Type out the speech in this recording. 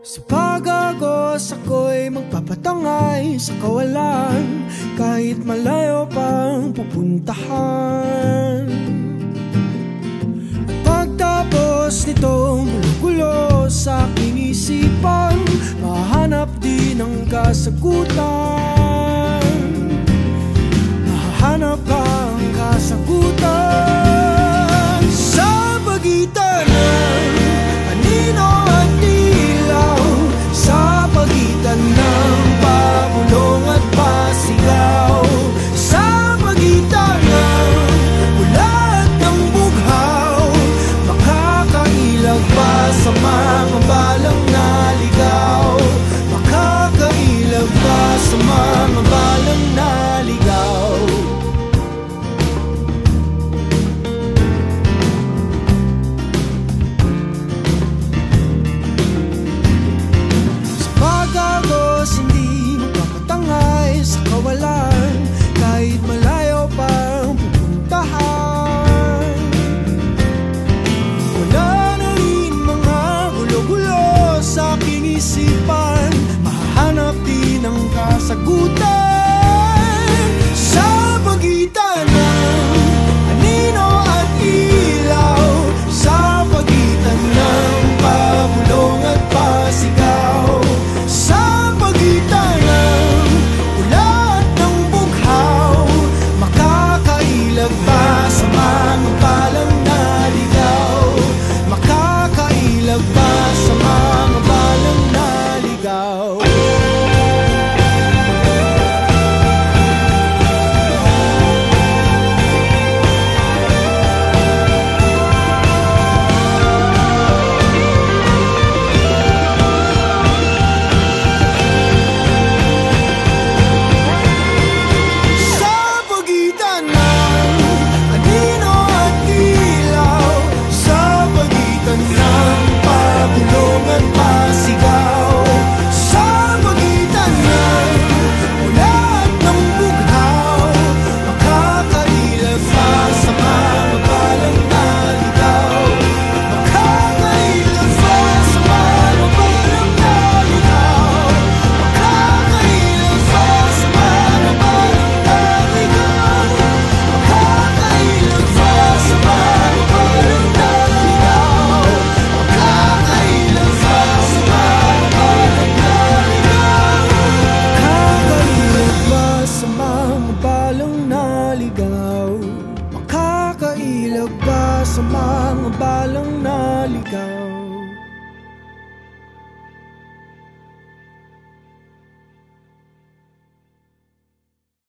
Sa pagagos ako'y magpapatangay sa kawalan. Kahit malayo pang pupuntahan. At pagtapos nitong gulo sa aking Mahanap din ang kasagutan. unknown Tila ba sa mga balang naligaw?